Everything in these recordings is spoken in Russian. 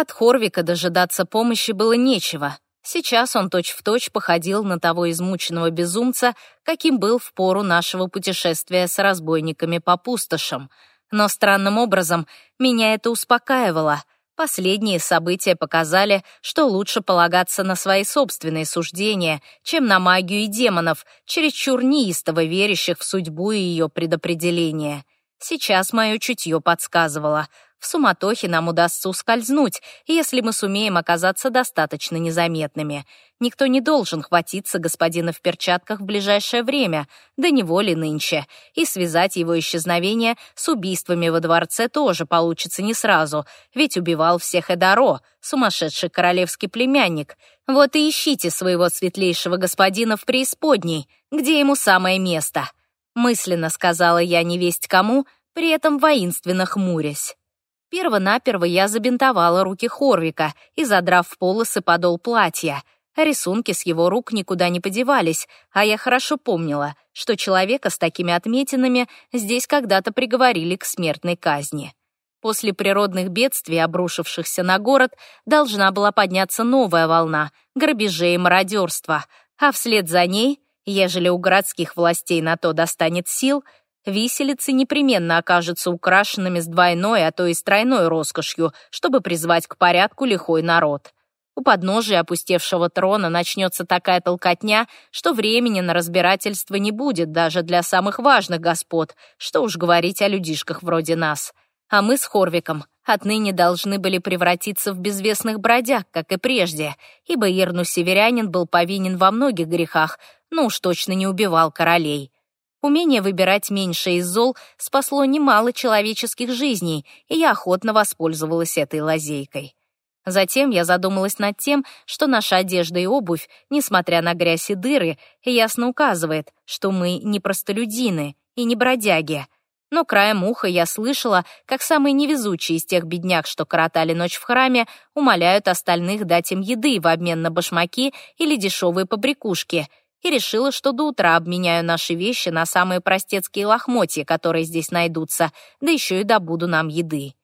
От Хорвика дожидаться помощи было нечего. Сейчас он точь-в-точь походил на того измученного безумца, каким был в пору нашего путешествия с разбойниками по пустошам. Но странным образом меня это успокаивало. Последние события показали, что лучше полагаться на свои собственные суждения, чем на магию и демонов, чересчур неистово верящих в судьбу и ее предопределение. Сейчас мое чутье подсказывало — в суматохе нам удастся ускользнуть, если мы сумеем оказаться достаточно незаметными. Никто не должен хватиться господина в перчатках в ближайшее время, да неволи нынче, и связать его исчезновение с убийствами во дворце тоже получится не сразу, ведь убивал всех Эдаро, сумасшедший королевский племянник. Вот и ищите своего светлейшего господина в преисподней, где ему самое место. Мысленно сказала я невесть кому, при этом воинственно хмурясь. Перво-наперво я забинтовала руки Хорвика и, задрав полосы подол платья. Рисунки с его рук никуда не подевались, а я хорошо помнила, что человека с такими отметинами здесь когда-то приговорили к смертной казни. После природных бедствий, обрушившихся на город, должна была подняться новая волна грабежей и мародерства, а вслед за ней, ежели у городских властей на то достанет сил, Виселицы непременно окажутся украшенными с двойной, а то и с тройной роскошью, чтобы призвать к порядку лихой народ. У подножия опустевшего трона начнется такая толкотня, что времени на разбирательство не будет даже для самых важных господ, что уж говорить о людишках вроде нас. А мы с Хорвиком отныне должны были превратиться в безвестных бродяг, как и прежде, ибо Ирну Северянин был повинен во многих грехах, но уж точно не убивал королей. Умение выбирать меньшее из зол спасло немало человеческих жизней, и я охотно воспользовалась этой лазейкой. Затем я задумалась над тем, что наша одежда и обувь, несмотря на грязь и дыры, ясно указывает, что мы не простолюдины и не бродяги. Но краем уха я слышала, как самые невезучие из тех бедняк, что коротали ночь в храме, умоляют остальных дать им еды в обмен на башмаки или дешевые побрякушки — и решила, что до утра обменяю наши вещи на самые простецкие лохмотья, которые здесь найдутся, да еще и добуду нам еды.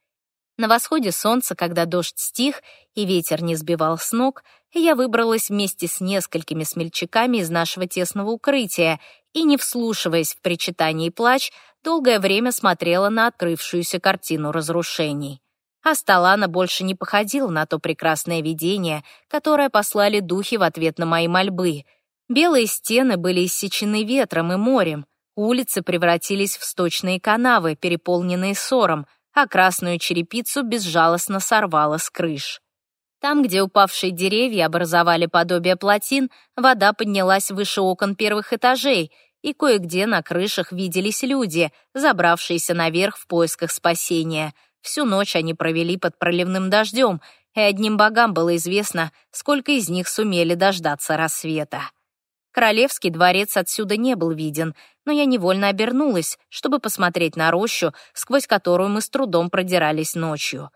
На восходе солнца, когда дождь стих и ветер не сбивал с ног, я выбралась вместе с несколькими смельчаками из нашего тесного укрытия и, не вслушиваясь в причитание и плач, долгое время смотрела на открывшуюся картину разрушений. А Сталана больше не походила на то прекрасное видение, которое послали духи в ответ на мои мольбы — Белые стены были иссечены ветром и морем, улицы превратились в сточные канавы, переполненные ссором, а красную черепицу безжалостно сорвало с крыш. Там, где упавшие деревья образовали подобие плотин, вода поднялась выше окон первых этажей, и кое-где на крышах виделись люди, забравшиеся наверх в поисках спасения. Всю ночь они провели под проливным дождем, и одним богам было известно, сколько из них сумели дождаться рассвета. Королевский дворец отсюда не был виден, но я невольно обернулась, чтобы посмотреть на рощу, сквозь которую мы с трудом продирались ночью.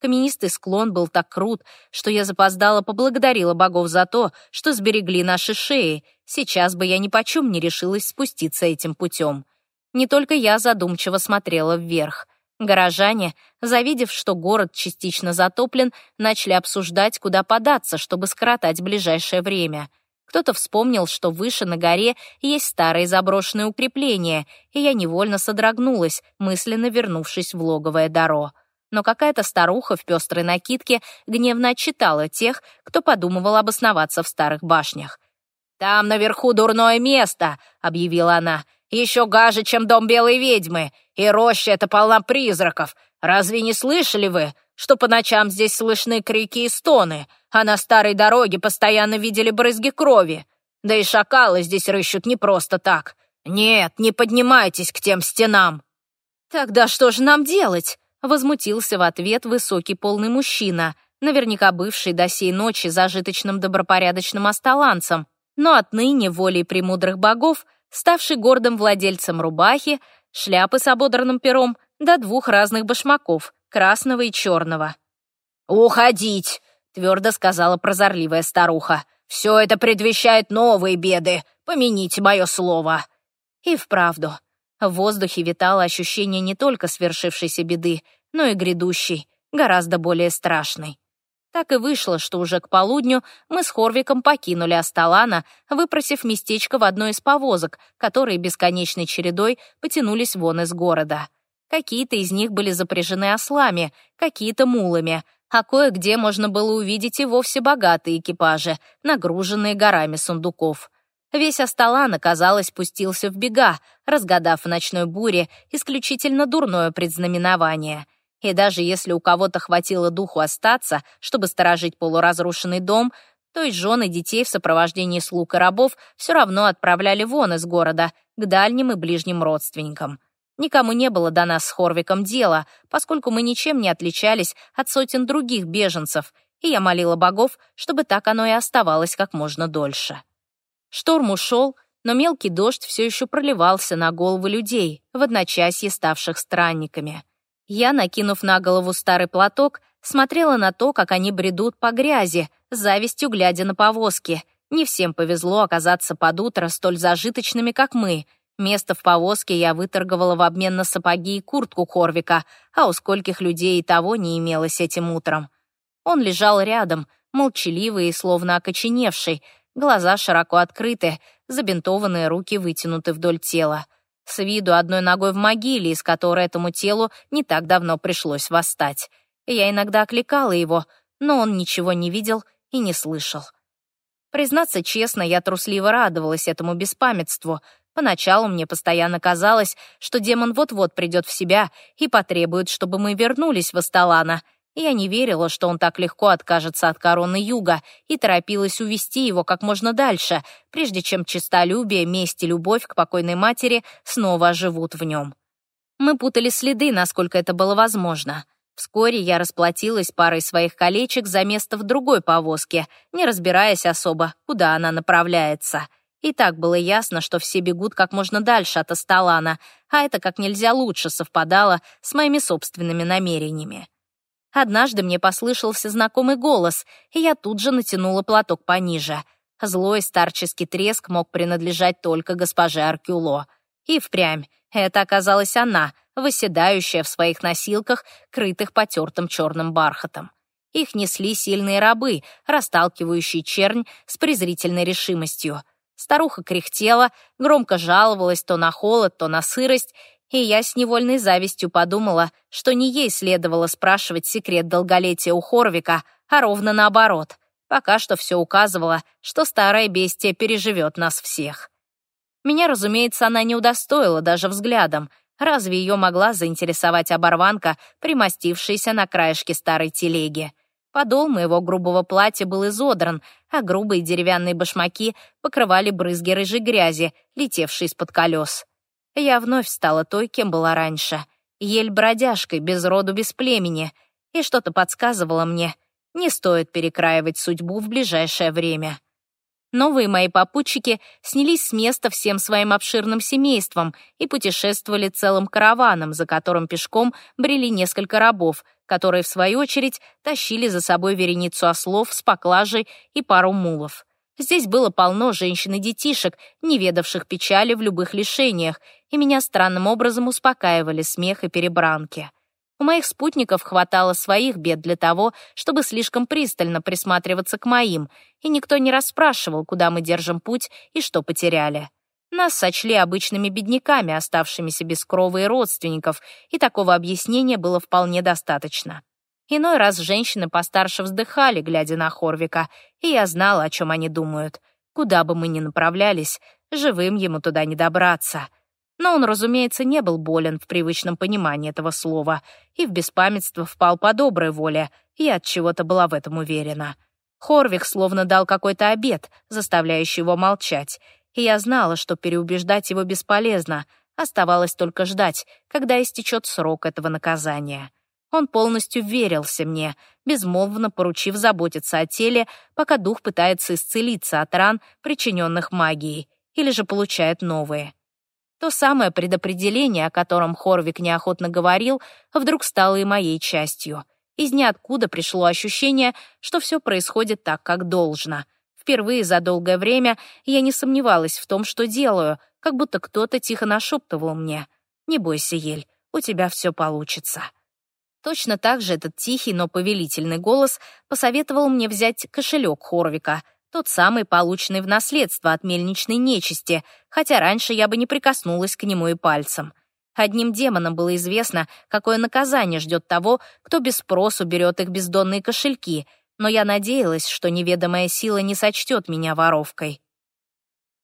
Каменистый склон был так крут, что я запоздала поблагодарила богов за то, что сберегли наши шеи. Сейчас бы я ни почем не решилась спуститься этим путем. Не только я задумчиво смотрела вверх. Горожане, завидев, что город частично затоплен, начали обсуждать, куда податься, чтобы скоротать ближайшее время — кто-то вспомнил, что выше на горе есть старые заброшенные укрепления, и я невольно содрогнулась, мысленно вернувшись в логовое Даро. Но какая-то старуха в пестрой накидке гневно отчитала тех, кто подумывал обосноваться в старых башнях. «Там наверху дурное место», — объявила она. «Еще гаже, чем дом белой ведьмы, и роща эта полна призраков. Разве не слышали вы? Что по ночам здесь слышны крики и стоны, а на старой дороге постоянно видели брызги крови. Да и шакалы здесь рыщут не просто так. Нет, не поднимайтесь к тем стенам». «Тогда что же нам делать?» — возмутился в ответ высокий полный мужчина, наверняка бывший до сей ночи зажиточным добропорядочным осталанцем, но отныне волей премудрых богов, ставший гордым владельцем рубахи, шляпы с ободранным пером до двух разных башмаков, красного и черного. «Уходить!» — твердо сказала прозорливая старуха. «Все это предвещает новые беды. Помяните мое слово». И вправду, в воздухе витало ощущение не только свершившейся беды, но и грядущей, гораздо более страшной. Так и вышло, что уже к полудню мы с Хорвиком покинули Асталана, выпросив местечко в одной из повозок, которые бесконечной чередой потянулись вон из города. Какие-то из них были запряжены ослами, какие-то мулами, а кое-где можно было увидеть и вовсе богатые экипажи, нагруженные горами сундуков. Весь Асталан, казалось, пустился в бега, разгадав в ночной буре исключительно дурное предзнаменование — и даже если у кого-то хватило духу остаться, чтобы сторожить полуразрушенный дом, то и жены детей в сопровождении слуг и рабов все равно отправляли вон из города, к дальним и ближним родственникам. Никому не было до нас с Хорвиком дела, поскольку мы ничем не отличались от сотен других беженцев, и я молила богов, чтобы так оно и оставалось как можно дольше. Шторм ушел, но мелкий дождь все еще проливался на головы людей, в одночасье ставших странниками. Я, накинув на голову старый платок, смотрела на то, как они бредут по грязи, с завистью глядя на повозки. Не всем повезло оказаться под утро столь зажиточными, как мы. Место в повозке я выторговала в обмен на сапоги и куртку Хорвика, а у скольких людей и того не имелось этим утром. Он лежал рядом, молчаливый и словно окоченевший, глаза широко открыты, забинтованные руки вытянуты вдоль тела с виду одной ногой в могиле, из которой этому телу не так давно пришлось восстать. Я иногда окликала его, но он ничего не видел и не слышал. Признаться честно, я трусливо радовалась этому беспамятству. Поначалу мне постоянно казалось, что демон вот-вот придет в себя и потребует, чтобы мы вернулись в Асталана — я не верила, что он так легко откажется от короны Юга, и торопилась увести его как можно дальше, прежде чем честолюбие, месть и любовь к покойной матери снова оживут в нем. Мы путали следы, насколько это было возможно. Вскоре я расплатилась парой своих колечек за место в другой повозке, не разбираясь особо, куда она направляется. И так было ясно, что все бегут как можно дальше от Асталана, а это как нельзя лучше совпадало с моими собственными намерениями. Однажды мне послышался знакомый голос, и я тут же натянула платок пониже. Злой старческий треск мог принадлежать только госпоже Аркюло. И впрямь, это оказалась она, выседающая в своих носилках, крытых потертым черным бархатом. Их несли сильные рабы, расталкивающие чернь с презрительной решимостью. Старуха кряхтела, громко жаловалась то на холод, то на сырость, и я с невольной завистью подумала, что не ей следовало спрашивать секрет долголетия у Хорвика, а ровно наоборот. Пока что все указывало, что старая бестия переживет нас всех. Меня, разумеется, она не удостоила даже взглядом. Разве ее могла заинтересовать оборванка, примостившаяся на краешке старой телеги? Подол моего грубого платья был изодран, а грубые деревянные башмаки покрывали брызги рыжей грязи, летевшей из-под колес. Я вновь стала той, кем была раньше. Ель-бродяжкой, без роду, без племени. И что-то подсказывало мне, не стоит перекраивать судьбу в ближайшее время. Новые мои попутчики снялись с места всем своим обширным семейством и путешествовали целым караваном, за которым пешком брели несколько рабов, которые, в свою очередь, тащили за собой вереницу ослов с поклажей и пару мулов. Здесь было полно женщин и детишек, не ведавших печали в любых лишениях, и меня странным образом успокаивали смех и перебранки. У моих спутников хватало своих бед для того, чтобы слишком пристально присматриваться к моим, и никто не расспрашивал, куда мы держим путь и что потеряли. Нас сочли обычными бедняками, оставшимися без крова и родственников, и такого объяснения было вполне достаточно. Иной раз женщины постарше вздыхали, глядя на Хорвика, и я знала, о чем они думают. Куда бы мы ни направлялись, живым ему туда не добраться. Но он, разумеется, не был болен в привычном понимании этого слова и в беспамятство впал по доброй воле, и от чего-то была в этом уверена. Хорвик словно дал какой-то обед, заставляющий его молчать, и я знала, что переубеждать его бесполезно, оставалось только ждать, когда истечет срок этого наказания. Он полностью верился мне, безмолвно поручив заботиться о теле, пока дух пытается исцелиться от ран, причиненных магией, или же получает новые. То самое предопределение, о котором Хорвик неохотно говорил, вдруг стало и моей частью. Из ниоткуда пришло ощущение, что все происходит так, как должно. Впервые за долгое время я не сомневалась в том, что делаю, как будто кто-то тихо нашептывал мне. «Не бойся, Ель, у тебя все получится». Точно так же этот тихий, но повелительный голос посоветовал мне взять кошелек Хорвика, тот самый, полученный в наследство от мельничной нечисти, хотя раньше я бы не прикоснулась к нему и пальцем. Одним демонам было известно, какое наказание ждет того, кто без спросу берет их бездонные кошельки, но я надеялась, что неведомая сила не сочтет меня воровкой.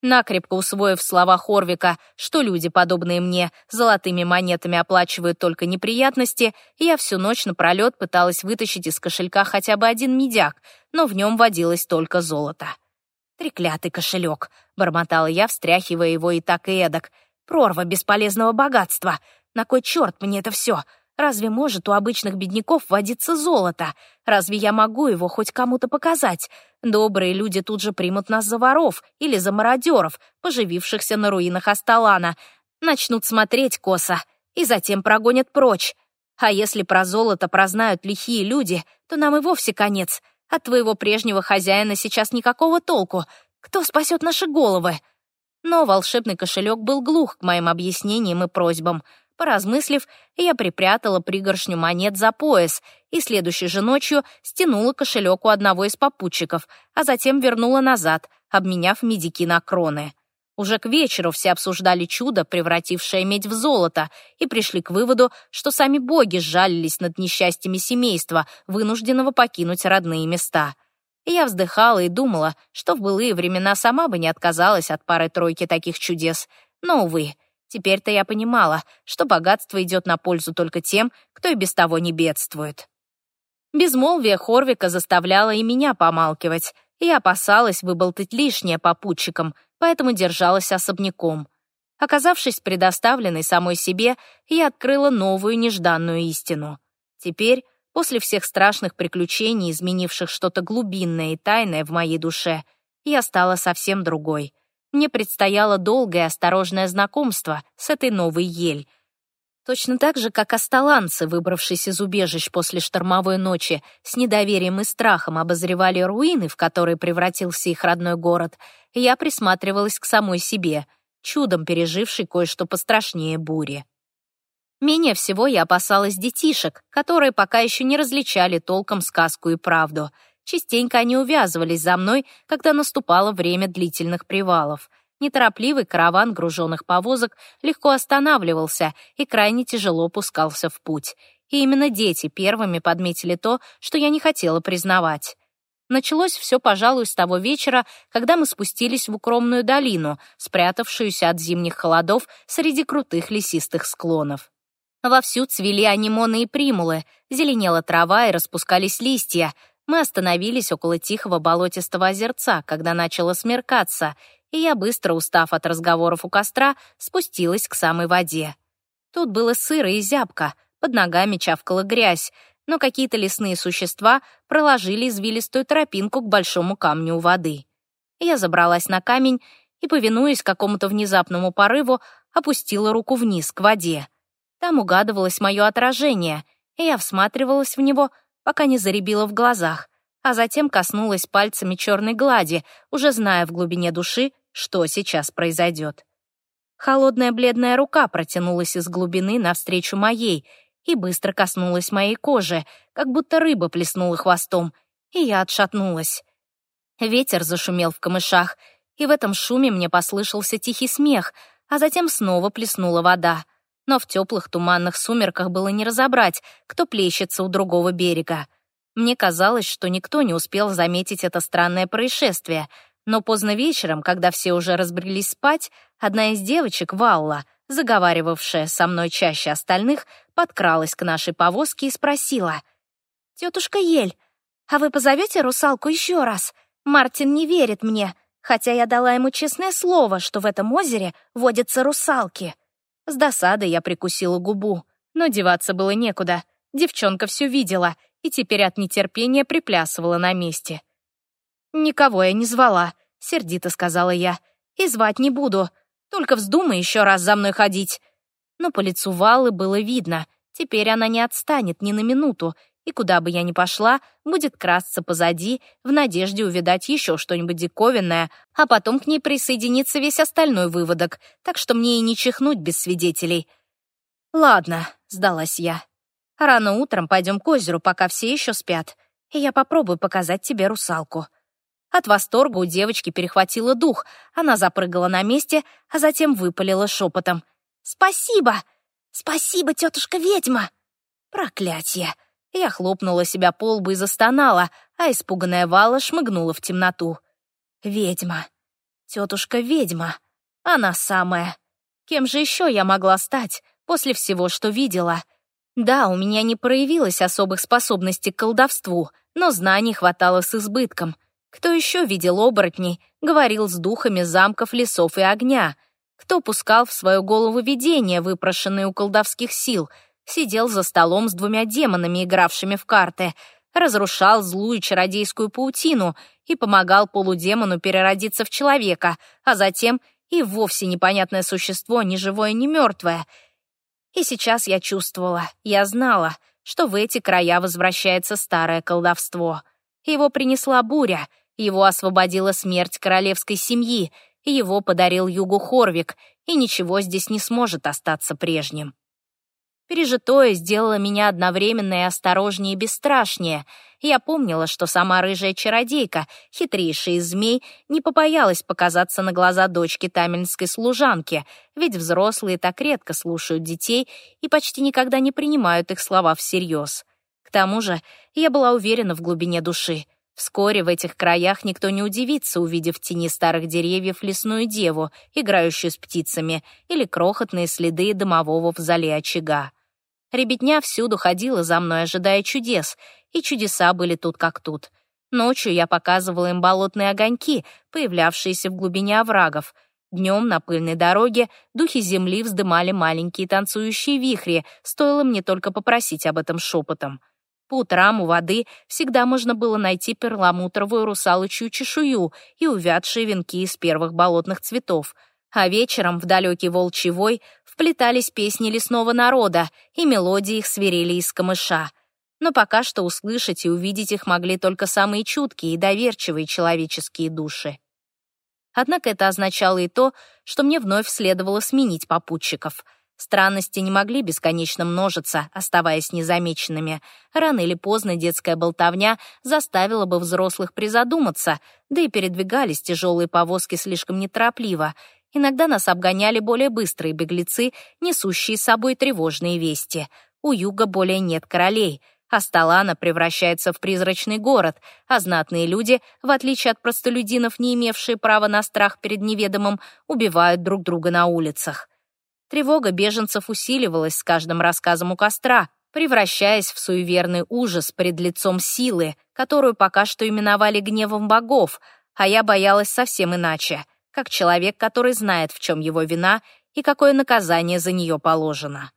Накрепко усвоив слова Хорвика, что люди, подобные мне, золотыми монетами оплачивают только неприятности, я всю ночь напролет пыталась вытащить из кошелька хотя бы один медяк, но в нем водилось только золото. «Треклятый кошелек», — бормотала я, встряхивая его и так и эдак. «Прорва бесполезного богатства. На кой черт мне это все? Разве может у обычных бедняков водиться золото? Разве я могу его хоть кому-то показать? Добрые люди тут же примут нас за воров или за мародеров, поживившихся на руинах Асталана. Начнут смотреть косо и затем прогонят прочь. А если про золото прознают лихие люди, то нам и вовсе конец. От твоего прежнего хозяина сейчас никакого толку. Кто спасет наши головы?» Но волшебный кошелек был глух к моим объяснениям и просьбам — Поразмыслив, я припрятала пригоршню монет за пояс и следующей же ночью стянула кошелек у одного из попутчиков, а затем вернула назад, обменяв медики на кроны. Уже к вечеру все обсуждали чудо, превратившее медь в золото, и пришли к выводу, что сами боги сжалились над несчастьями семейства, вынужденного покинуть родные места. Я вздыхала и думала, что в былые времена сама бы не отказалась от пары-тройки таких чудес. Но, увы, Теперь-то я понимала, что богатство идет на пользу только тем, кто и без того не бедствует. Безмолвие Хорвика заставляло и меня помалкивать. Я опасалась выболтать лишнее попутчикам, поэтому держалась особняком. Оказавшись предоставленной самой себе, я открыла новую нежданную истину. Теперь, после всех страшных приключений, изменивших что-то глубинное и тайное в моей душе, я стала совсем другой — мне предстояло долгое осторожное знакомство с этой новой ель. Точно так же, как асталанцы, выбравшись из убежищ после штормовой ночи, с недоверием и страхом обозревали руины, в которые превратился их родной город, я присматривалась к самой себе, чудом пережившей кое-что пострашнее бури. Менее всего я опасалась детишек, которые пока еще не различали толком сказку и правду — Частенько они увязывались за мной, когда наступало время длительных привалов. Неторопливый караван груженных повозок легко останавливался и крайне тяжело пускался в путь. И именно дети первыми подметили то, что я не хотела признавать. Началось все, пожалуй, с того вечера, когда мы спустились в укромную долину, спрятавшуюся от зимних холодов среди крутых лесистых склонов. Вовсю цвели анимоны и примулы, зеленела трава и распускались листья, мы остановились около тихого болотистого озерца, когда начало смеркаться, и я, быстро устав от разговоров у костра, спустилась к самой воде. Тут было сыро и зябко, под ногами чавкала грязь, но какие-то лесные существа проложили извилистую тропинку к большому камню у воды. Я забралась на камень и, повинуясь какому-то внезапному порыву, опустила руку вниз, к воде. Там угадывалось мое отражение, и я всматривалась в него, пока не заребило в глазах, а затем коснулась пальцами черной глади, уже зная в глубине души, что сейчас произойдет. Холодная бледная рука протянулась из глубины навстречу моей и быстро коснулась моей кожи, как будто рыба плеснула хвостом, и я отшатнулась. Ветер зашумел в камышах, и в этом шуме мне послышался тихий смех, а затем снова плеснула вода но в теплых туманных сумерках было не разобрать, кто плещется у другого берега. Мне казалось, что никто не успел заметить это странное происшествие, но поздно вечером, когда все уже разбрелись спать, одна из девочек, Валла, заговаривавшая со мной чаще остальных, подкралась к нашей повозке и спросила. «Тетушка Ель, а вы позовете русалку еще раз? Мартин не верит мне, хотя я дала ему честное слово, что в этом озере водятся русалки». С досадой я прикусила губу, но деваться было некуда. Девчонка все видела и теперь от нетерпения приплясывала на месте. «Никого я не звала», — сердито сказала я. «И звать не буду. Только вздумай еще раз за мной ходить». Но по лицу Валы было видно. Теперь она не отстанет ни на минуту, и куда бы я ни пошла, будет красться позади в надежде увидать еще что-нибудь диковинное, а потом к ней присоединится весь остальной выводок, так что мне и не чихнуть без свидетелей. «Ладно», — сдалась я. Рано утром пойдем к озеру, пока все еще спят, и я попробую показать тебе русалку». От восторга у девочки перехватило дух. Она запрыгала на месте, а затем выпалила шепотом. «Спасибо! Спасибо, тетушка-ведьма!» «Проклятье!» Я хлопнула себя по лбу и застонала, а испуганная Вала шмыгнула в темноту. «Ведьма! Тетушка-ведьма! Она самая! Кем же еще я могла стать после всего, что видела?» Да, у меня не проявилось особых способностей к колдовству, но знаний хватало с избытком. Кто еще видел оборотней, говорил с духами замков, лесов и огня? Кто пускал в свою голову видения, выпрошенные у колдовских сил, сидел за столом с двумя демонами, игравшими в карты, разрушал злую чародейскую паутину и помогал полудемону переродиться в человека, а затем и вовсе непонятное существо, ни живое, ни мертвое — и сейчас я чувствовала, я знала, что в эти края возвращается старое колдовство. Его принесла буря, его освободила смерть королевской семьи, его подарил югу Хорвик, и ничего здесь не сможет остаться прежним. Пережитое сделало меня одновременно и осторожнее и бесстрашнее. Я помнила, что сама рыжая чародейка, хитрейшая из змей, не побоялась показаться на глаза дочки тамельской служанки, ведь взрослые так редко слушают детей и почти никогда не принимают их слова всерьез. К тому же я была уверена в глубине души. Вскоре в этих краях никто не удивится, увидев в тени старых деревьев лесную деву, играющую с птицами, или крохотные следы домового в зале очага. Ребятня всюду ходила за мной, ожидая чудес, и чудеса были тут как тут. Ночью я показывала им болотные огоньки, появлявшиеся в глубине оврагов. Днем на пыльной дороге духи земли вздымали маленькие танцующие вихри, стоило мне только попросить об этом шепотом. По утрам у воды всегда можно было найти перламутровую русалочью чешую и увядшие венки из первых болотных цветов — а вечером в далекий волчий вой вплетались песни лесного народа, и мелодии их свирели из камыша. Но пока что услышать и увидеть их могли только самые чуткие и доверчивые человеческие души. Однако это означало и то, что мне вновь следовало сменить попутчиков — Странности не могли бесконечно множиться, оставаясь незамеченными. Рано или поздно детская болтовня заставила бы взрослых призадуматься, да и передвигались тяжелые повозки слишком неторопливо, Иногда нас обгоняли более быстрые беглецы, несущие с собой тревожные вести. У юга более нет королей. Асталана превращается в призрачный город, а знатные люди, в отличие от простолюдинов, не имевшие права на страх перед неведомым, убивают друг друга на улицах. Тревога беженцев усиливалась с каждым рассказом у костра, превращаясь в суеверный ужас пред лицом силы, которую пока что именовали гневом богов, а я боялась совсем иначе — как человек, который знает, в чем его вина и какое наказание за нее положено.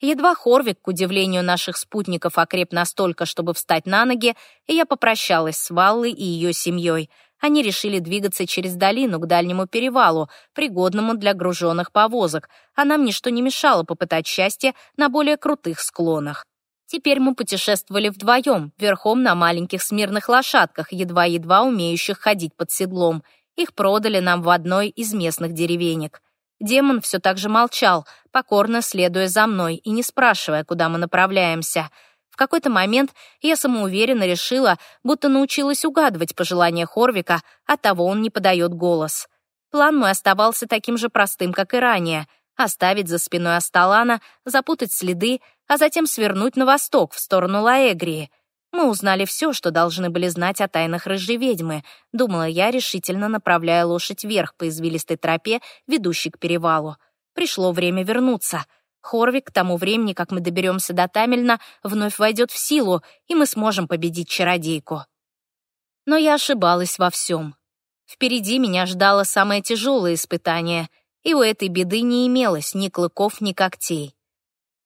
Едва Хорвик, к удивлению наших спутников, окреп настолько, чтобы встать на ноги, я попрощалась с Валлой и ее семьей. Они решили двигаться через долину к дальнему перевалу, пригодному для груженных повозок, а нам ничто не мешало попытать счастье на более крутых склонах. Теперь мы путешествовали вдвоем, верхом на маленьких смирных лошадках, едва-едва умеющих ходить под седлом — их продали нам в одной из местных деревенек. Демон все так же молчал, покорно следуя за мной и не спрашивая, куда мы направляемся. Какой-то момент я самоуверенно решила, будто научилась угадывать пожелания Хорвика, оттого он не подает голос. План мой оставался таким же простым, как и ранее — оставить за спиной Асталана, запутать следы, а затем свернуть на восток, в сторону Лаэгрии. Мы узнали все, что должны были знать о тайнах рыжей ведьмы, думала я, решительно направляя лошадь вверх по извилистой тропе, ведущей к перевалу. Пришло время вернуться. Хорвик к тому времени, как мы доберемся до Тамельна, вновь войдет в силу, и мы сможем победить чародейку. Но я ошибалась во всем. Впереди меня ждало самое тяжелое испытание, и у этой беды не имелось ни клыков, ни когтей.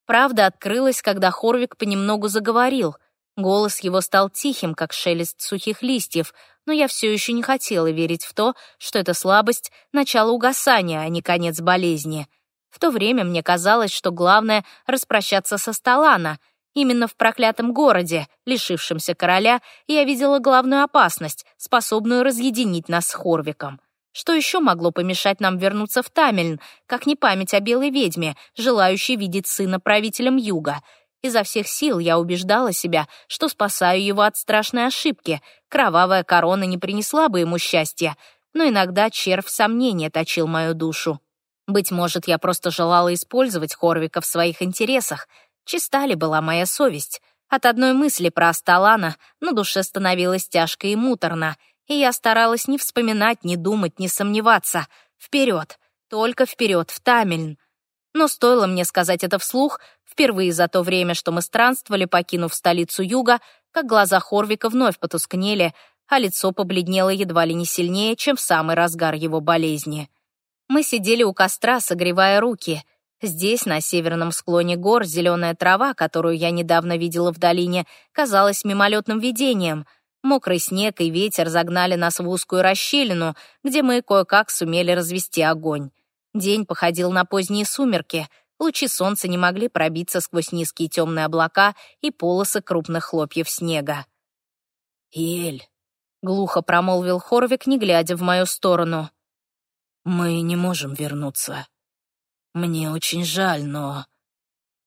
Правда открылась, когда Хорвик понемногу заговорил — Голос его стал тихим, как шелест сухих листьев, но я все еще не хотела верить в то, что это слабость — начало угасания, а не конец болезни. В то время мне казалось, что главное — распрощаться со Сталана. Именно в проклятом городе, лишившемся короля, я видела главную опасность, способную разъединить нас с Хорвиком. Что еще могло помешать нам вернуться в Тамельн, как не память о белой ведьме, желающей видеть сына правителем юга — Изо всех сил я убеждала себя, что спасаю его от страшной ошибки. Кровавая корона не принесла бы ему счастья, но иногда червь сомнения точил мою душу. Быть может, я просто желала использовать Хорвика в своих интересах. Чиста ли была моя совесть? От одной мысли про Асталана на душе становилось тяжко и муторно, и я старалась не вспоминать, не думать, не сомневаться. Вперед, только вперед, в Тамельн. Но стоило мне сказать это вслух, впервые за то время, что мы странствовали, покинув столицу юга, как глаза Хорвика вновь потускнели, а лицо побледнело едва ли не сильнее, чем в самый разгар его болезни. Мы сидели у костра, согревая руки. Здесь, на северном склоне гор, зеленая трава, которую я недавно видела в долине, казалась мимолетным видением. Мокрый снег и ветер загнали нас в узкую расщелину, где мы кое-как сумели развести огонь. День походил на поздние сумерки. Лучи солнца не могли пробиться сквозь низкие темные облака и полосы крупных хлопьев снега. «Ель», — глухо промолвил Хорвик, не глядя в мою сторону. «Мы не можем вернуться. Мне очень жаль, но...»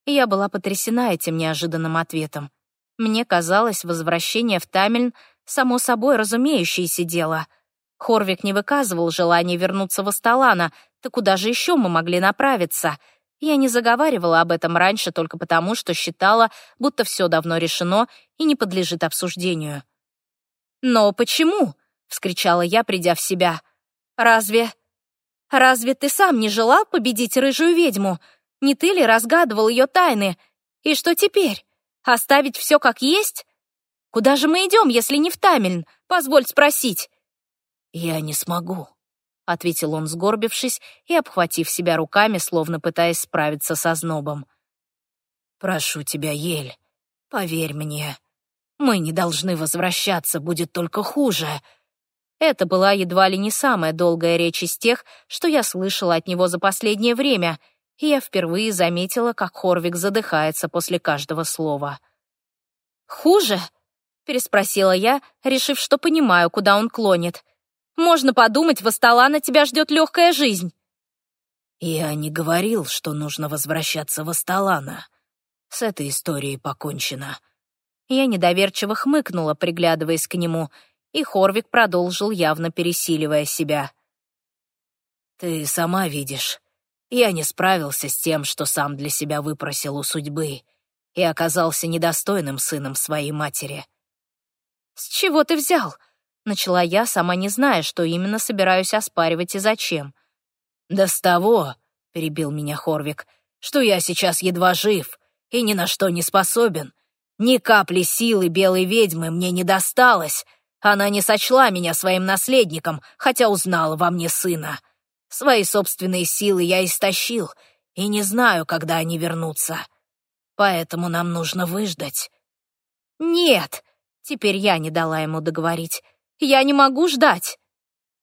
Я была потрясена этим неожиданным ответом. Мне казалось, возвращение в Тамельн — само собой разумеющееся дело. Хорвик не выказывал желания вернуться в Асталана, то куда же еще мы могли направиться? Я не заговаривала об этом раньше только потому, что считала, будто все давно решено и не подлежит обсуждению. «Но почему?» — вскричала я, придя в себя. «Разве... разве ты сам не желал победить рыжую ведьму? Не ты ли разгадывал ее тайны? И что теперь? Оставить все как есть? Куда же мы идем, если не в Тамельн? Позволь спросить». «Я не смогу», — ответил он, сгорбившись и обхватив себя руками, словно пытаясь справиться со знобом. «Прошу тебя, Ель, поверь мне. Мы не должны возвращаться, будет только хуже». Это была едва ли не самая долгая речь из тех, что я слышала от него за последнее время, и я впервые заметила, как Хорвик задыхается после каждого слова. «Хуже?» — переспросила я, решив, что понимаю, куда он клонит — можно подумать, в Асталана тебя ждет легкая жизнь». «Я не говорил, что нужно возвращаться в Асталана. С этой историей покончено». Я недоверчиво хмыкнула, приглядываясь к нему, и Хорвик продолжил, явно пересиливая себя. «Ты сама видишь, я не справился с тем, что сам для себя выпросил у судьбы, и оказался недостойным сыном своей матери». «С чего ты взял?» Начала я, сама не зная, что именно собираюсь оспаривать и зачем. «Да с того», — перебил меня Хорвик, «что я сейчас едва жив и ни на что не способен. Ни капли силы белой ведьмы мне не досталось. Она не сочла меня своим наследником, хотя узнала во мне сына. Свои собственные силы я истощил и не знаю, когда они вернутся. Поэтому нам нужно выждать». «Нет», — теперь я не дала ему договорить. Я не могу ждать!»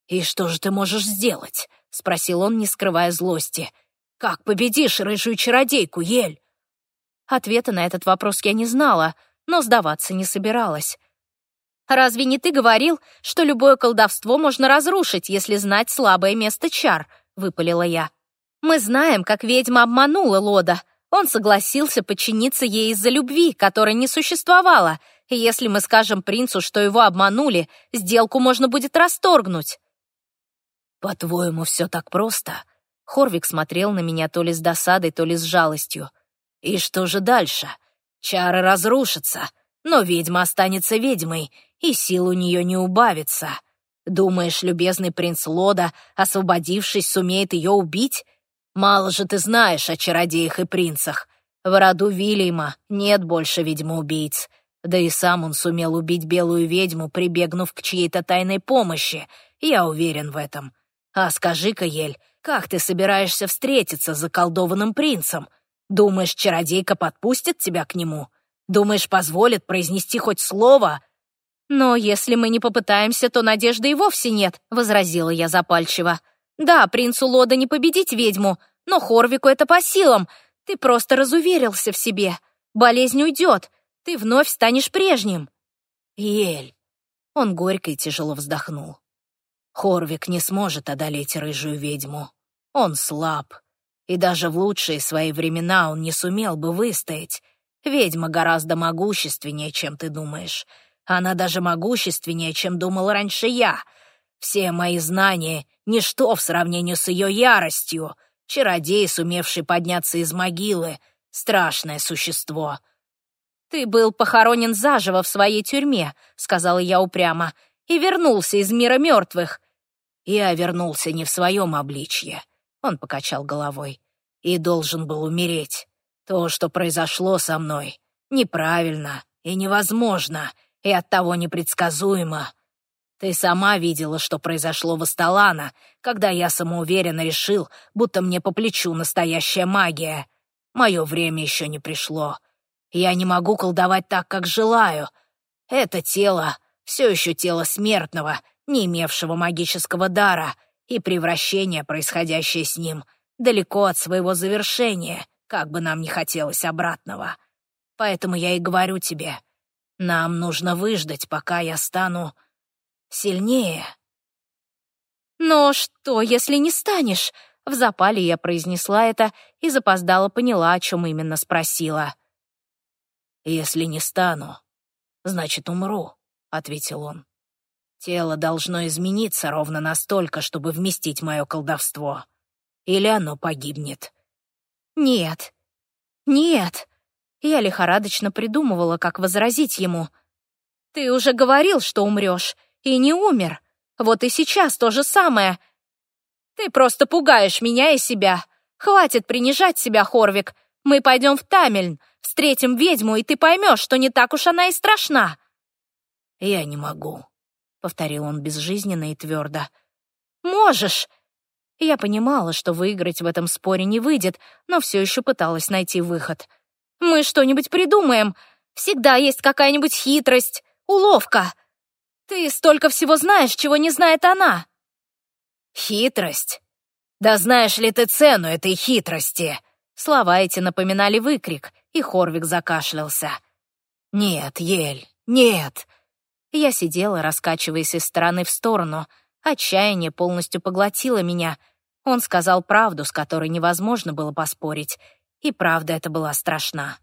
«И что же ты можешь сделать?» — спросил он, не скрывая злости. «Как победишь рыжую чародейку, Ель?» Ответа на этот вопрос я не знала, но сдаваться не собиралась. «Разве не ты говорил, что любое колдовство можно разрушить, если знать слабое место чар?» — выпалила я. «Мы знаем, как ведьма обманула Лода. Он согласился подчиниться ей из-за любви, которой не существовало, если мы скажем принцу, что его обманули, сделку можно будет расторгнуть». «По-твоему, все так просто?» Хорвик смотрел на меня то ли с досадой, то ли с жалостью. «И что же дальше? Чары разрушатся, но ведьма останется ведьмой, и сил у нее не убавится. Думаешь, любезный принц Лода, освободившись, сумеет ее убить? Мало же ты знаешь о чародеях и принцах. В роду Вильяма нет больше ведьмоубийц. Да и сам он сумел убить белую ведьму, прибегнув к чьей-то тайной помощи. Я уверен в этом. А скажи-ка, Ель, как ты собираешься встретиться с заколдованным принцем? Думаешь, чародейка подпустит тебя к нему? Думаешь, позволит произнести хоть слово?» «Но если мы не попытаемся, то надежды и вовсе нет», — возразила я запальчиво. «Да, принцу Лода не победить ведьму, но Хорвику это по силам. Ты просто разуверился в себе. Болезнь уйдет, ты вновь станешь прежним. Ель. Он горько и тяжело вздохнул. Хорвик не сможет одолеть рыжую ведьму. Он слаб. И даже в лучшие свои времена он не сумел бы выстоять. Ведьма гораздо могущественнее, чем ты думаешь. Она даже могущественнее, чем думал раньше я. Все мои знания — ничто в сравнении с ее яростью. Чародей, сумевший подняться из могилы. Страшное существо. «Ты был похоронен заживо в своей тюрьме», — сказала я упрямо, «и вернулся из мира мертвых». «Я вернулся не в своем обличье», — он покачал головой, «и должен был умереть. То, что произошло со мной, неправильно и невозможно, и оттого непредсказуемо. Ты сама видела, что произошло в Асталана, когда я самоуверенно решил, будто мне по плечу настоящая магия. Мое время еще не пришло. Я не могу колдовать так, как желаю. Это тело все еще тело смертного, не имевшего магического дара, и превращение, происходящее с ним, далеко от своего завершения, как бы нам ни хотелось обратного. Поэтому я и говорю тебе, нам нужно выждать, пока я стану сильнее. «Но что, если не станешь?» В запале я произнесла это и запоздала поняла, о чем именно спросила. «Если не стану, значит, умру», — ответил он. «Тело должно измениться ровно настолько, чтобы вместить мое колдовство. Или оно погибнет». «Нет, нет», я лихорадочно придумывала, как возразить ему. «Ты уже говорил, что умрешь, и не умер. Вот и сейчас то же самое. Ты просто пугаешь меня и себя. Хватит принижать себя, Хорвик. Мы пойдем в Тамельн, встретим ведьму, и ты поймешь, что не так уж она и страшна». «Я не могу», — повторил он безжизненно и твердо. «Можешь!» Я понимала, что выиграть в этом споре не выйдет, но все еще пыталась найти выход — мы что-нибудь придумаем. Всегда есть какая-нибудь хитрость, уловка. Ты столько всего знаешь, чего не знает она. Хитрость? Да знаешь ли ты цену этой хитрости? Слова эти напоминали выкрик, и Хорвик закашлялся. Нет, Ель, нет. Я сидела, раскачиваясь из стороны в сторону. Отчаяние полностью поглотило меня. Он сказал правду, с которой невозможно было поспорить, и правда это была страшна.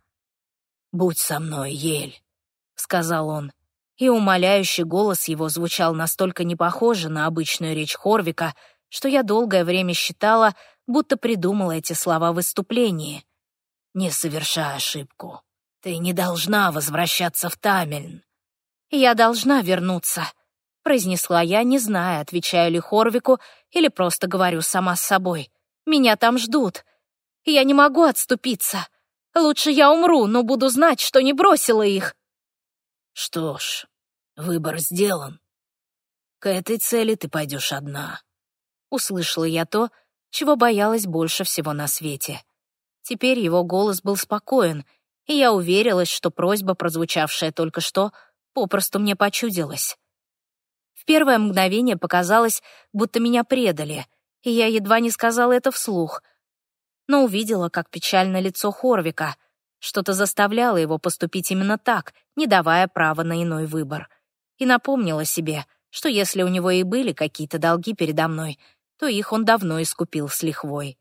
«Будь со мной, Ель», — сказал он, и умоляющий голос его звучал настолько не похоже на обычную речь Хорвика, что я долгое время считала, будто придумала эти слова в выступлении. «Не совершай ошибку. Ты не должна возвращаться в Тамельн». «Я должна вернуться», — произнесла я, не зная, отвечаю ли Хорвику или просто говорю сама с собой. «Меня там ждут. Я не могу отступиться. Лучше я умру, но буду знать, что не бросила их. Что ж, выбор сделан. К этой цели ты пойдешь одна. Услышала я то, чего боялась больше всего на свете. Теперь его голос был спокоен, и я уверилась, что просьба, прозвучавшая только что, попросту мне почудилась. В первое мгновение показалось, будто меня предали, и я едва не сказала это вслух — но увидела, как печально лицо Хорвика. Что-то заставляло его поступить именно так, не давая права на иной выбор. И напомнила себе, что если у него и были какие-то долги передо мной, то их он давно искупил с лихвой.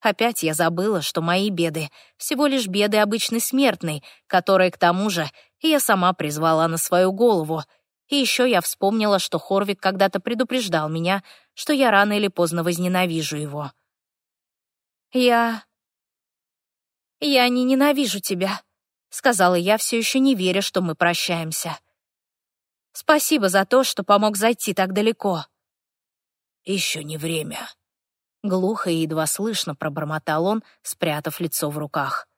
Опять я забыла, что мои беды — всего лишь беды обычной смертной, которые, к тому же, я сама призвала на свою голову. И еще я вспомнила, что Хорвик когда-то предупреждал меня, что я рано или поздно возненавижу его. «Я... я не ненавижу тебя», — сказала я, все еще не веря, что мы прощаемся. «Спасибо за то, что помог зайти так далеко». «Еще не время», — глухо и едва слышно пробормотал он, спрятав лицо в руках.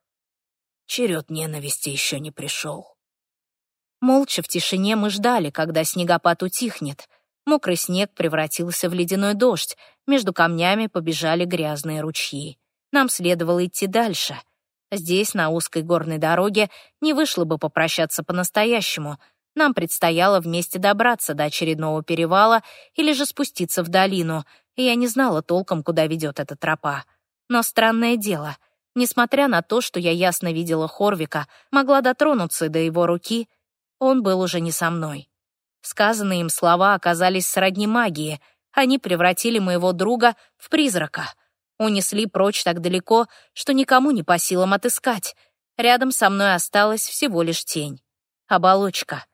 «Черед ненависти еще не пришел». Молча в тишине мы ждали, когда снегопад утихнет. Мокрый снег превратился в ледяной дождь, между камнями побежали грязные ручьи. Нам следовало идти дальше. Здесь, на узкой горной дороге, не вышло бы попрощаться по-настоящему. Нам предстояло вместе добраться до очередного перевала или же спуститься в долину, и я не знала толком, куда ведет эта тропа. Но странное дело, несмотря на то, что я ясно видела Хорвика, могла дотронуться до его руки, он был уже не со мной. Сказанные им слова оказались сродни магии, они превратили моего друга в призрака — Унесли прочь так далеко, что никому не по силам отыскать. Рядом со мной осталась всего лишь тень. Оболочка.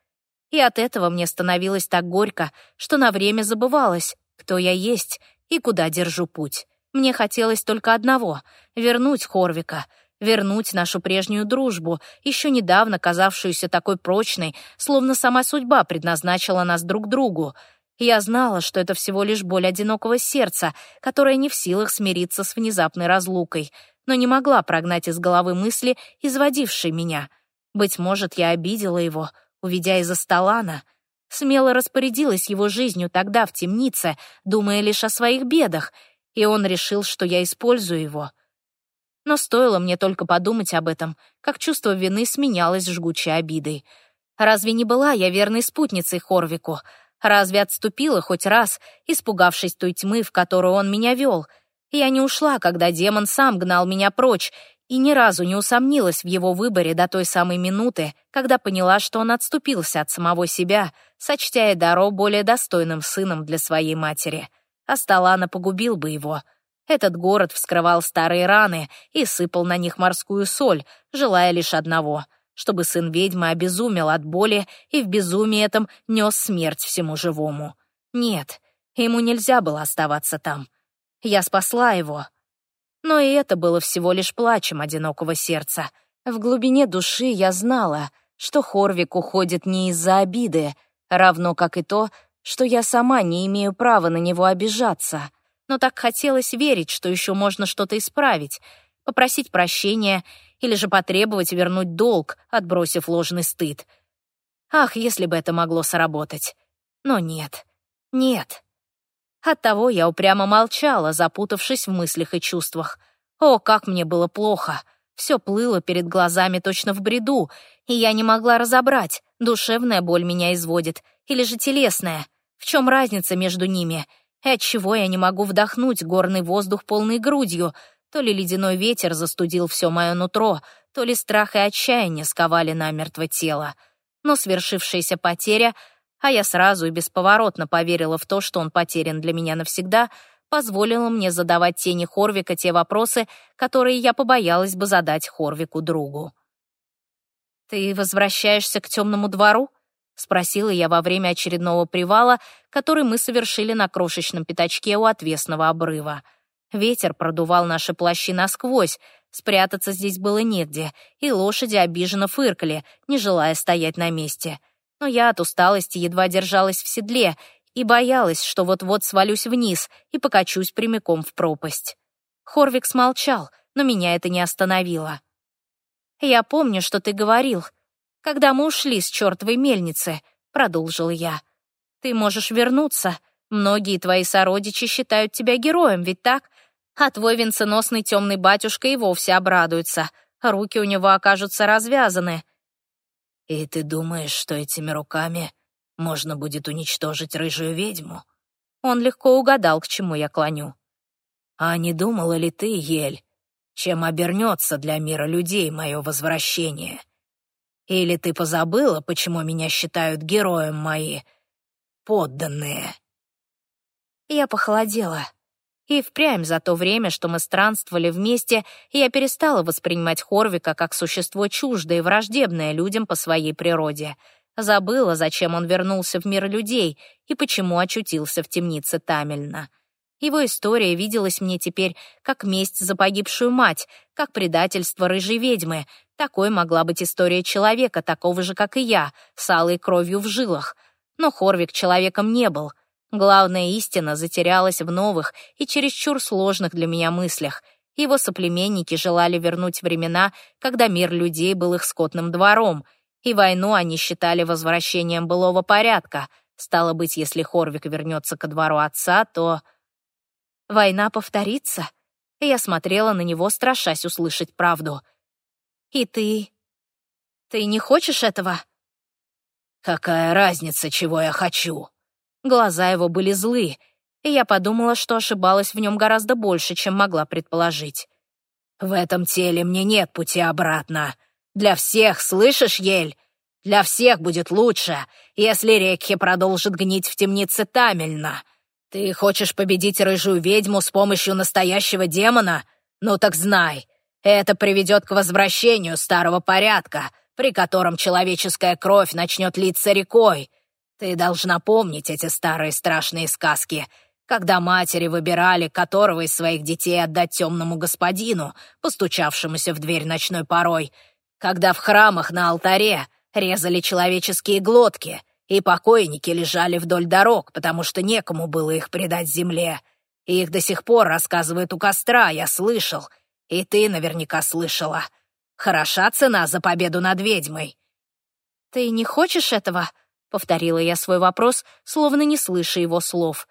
И от этого мне становилось так горько, что на время забывалось, кто я есть и куда держу путь. Мне хотелось только одного — вернуть Хорвика, вернуть нашу прежнюю дружбу, еще недавно казавшуюся такой прочной, словно сама судьба предназначила нас друг другу. Я знала, что это всего лишь боль одинокого сердца, которое не в силах смириться с внезапной разлукой — но не могла прогнать из головы мысли, изводившие меня. Быть может, я обидела его, увидя из-за столана. Смело распорядилась его жизнью тогда в темнице, думая лишь о своих бедах, и он решил, что я использую его. Но стоило мне только подумать об этом, как чувство вины сменялось жгучей обидой. Разве не была я верной спутницей Хорвику? Разве отступила хоть раз, испугавшись той тьмы, в которую он меня вел — я не ушла, когда демон сам гнал меня прочь, и ни разу не усомнилась в его выборе до той самой минуты, когда поняла, что он отступился от самого себя, сочтя Эдаро более достойным сыном для своей матери. А Сталана погубил бы его. Этот город вскрывал старые раны и сыпал на них морскую соль, желая лишь одного — чтобы сын ведьмы обезумел от боли и в безумии этом нес смерть всему живому. Нет, ему нельзя было оставаться там. Я спасла его. Но и это было всего лишь плачем одинокого сердца. В глубине души я знала, что Хорвик уходит не из-за обиды, равно как и то, что я сама не имею права на него обижаться. Но так хотелось верить, что еще можно что-то исправить, попросить прощения или же потребовать вернуть долг, отбросив ложный стыд. Ах, если бы это могло сработать. Но нет, нет. Оттого я упрямо молчала, запутавшись в мыслях и чувствах. О, как мне было плохо! Все плыло перед глазами точно в бреду, и я не могла разобрать, душевная боль меня изводит или же телесная. В чем разница между ними? И отчего я не могу вдохнуть горный воздух полной грудью? То ли ледяной ветер застудил все мое нутро, то ли страх и отчаяние сковали намертво тело. Но свершившаяся потеря а я сразу и бесповоротно поверила в то, что он потерян для меня навсегда, позволила мне задавать тени Хорвика те вопросы, которые я побоялась бы задать Хорвику другу. «Ты возвращаешься к темному двору?» — спросила я во время очередного привала, который мы совершили на крошечном пятачке у отвесного обрыва. Ветер продувал наши плащи насквозь, спрятаться здесь было негде, и лошади обиженно фыркали, не желая стоять на месте — но я от усталости едва держалась в седле и боялась, что вот-вот свалюсь вниз и покачусь прямиком в пропасть. Хорвик смолчал, но меня это не остановило. «Я помню, что ты говорил, когда мы ушли с чертовой мельницы», — продолжил я. «Ты можешь вернуться. Многие твои сородичи считают тебя героем, ведь так? А твой венценосный темный батюшка и вовсе обрадуется. Руки у него окажутся развязаны. «И ты думаешь, что этими руками можно будет уничтожить рыжую ведьму?» Он легко угадал, к чему я клоню. «А не думала ли ты, Ель, чем обернется для мира людей мое возвращение? Или ты позабыла, почему меня считают героем мои подданные?» Я похолодела. И впрямь за то время, что мы странствовали вместе, я перестала воспринимать Хорвика как существо чуждое и враждебное людям по своей природе. Забыла, зачем он вернулся в мир людей и почему очутился в темнице Тамельна. Его история виделась мне теперь как месть за погибшую мать, как предательство рыжей ведьмы. Такой могла быть история человека, такого же, как и я, с алой кровью в жилах. Но Хорвик человеком не был — Главная истина затерялась в новых и чересчур сложных для меня мыслях. Его соплеменники желали вернуть времена, когда мир людей был их скотным двором, и войну они считали возвращением былого порядка. Стало быть, если Хорвик вернется ко двору отца, то... Война повторится? Я смотрела на него, страшась услышать правду. «И ты... ты не хочешь этого?» «Какая разница, чего я хочу?» Глаза его были злы, и я подумала, что ошибалась в нем гораздо больше, чем могла предположить. «В этом теле мне нет пути обратно. Для всех, слышишь, Ель? Для всех будет лучше, если Рекхи продолжит гнить в темнице Тамельна. Ты хочешь победить рыжую ведьму с помощью настоящего демона? Ну так знай, Это приведет к возвращению старого порядка, при котором человеческая кровь начнет литься рекой. Ты должна помнить эти старые страшные сказки, когда матери выбирали, которого из своих детей отдать темному господину, постучавшемуся в дверь ночной порой, когда в храмах на алтаре резали человеческие глотки, и покойники лежали вдоль дорог, потому что некому было их предать земле. И их до сих пор рассказывают у костра, я слышал, и ты наверняка слышала. Хороша цена за победу над ведьмой». «Ты не хочешь этого?» — повторила я свой вопрос, словно не слыша его слов.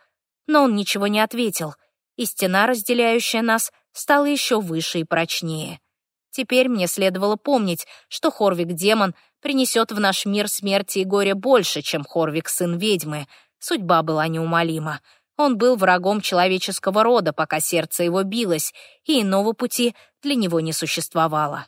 Но он ничего не ответил, и стена, разделяющая нас, стала еще выше и прочнее. Теперь мне следовало помнить, что Хорвик-демон принесет в наш мир смерти и горе больше, чем Хорвик, сын ведьмы. Судьба была неумолима. Он был врагом человеческого рода, пока сердце его билось, и иного пути для него не существовало.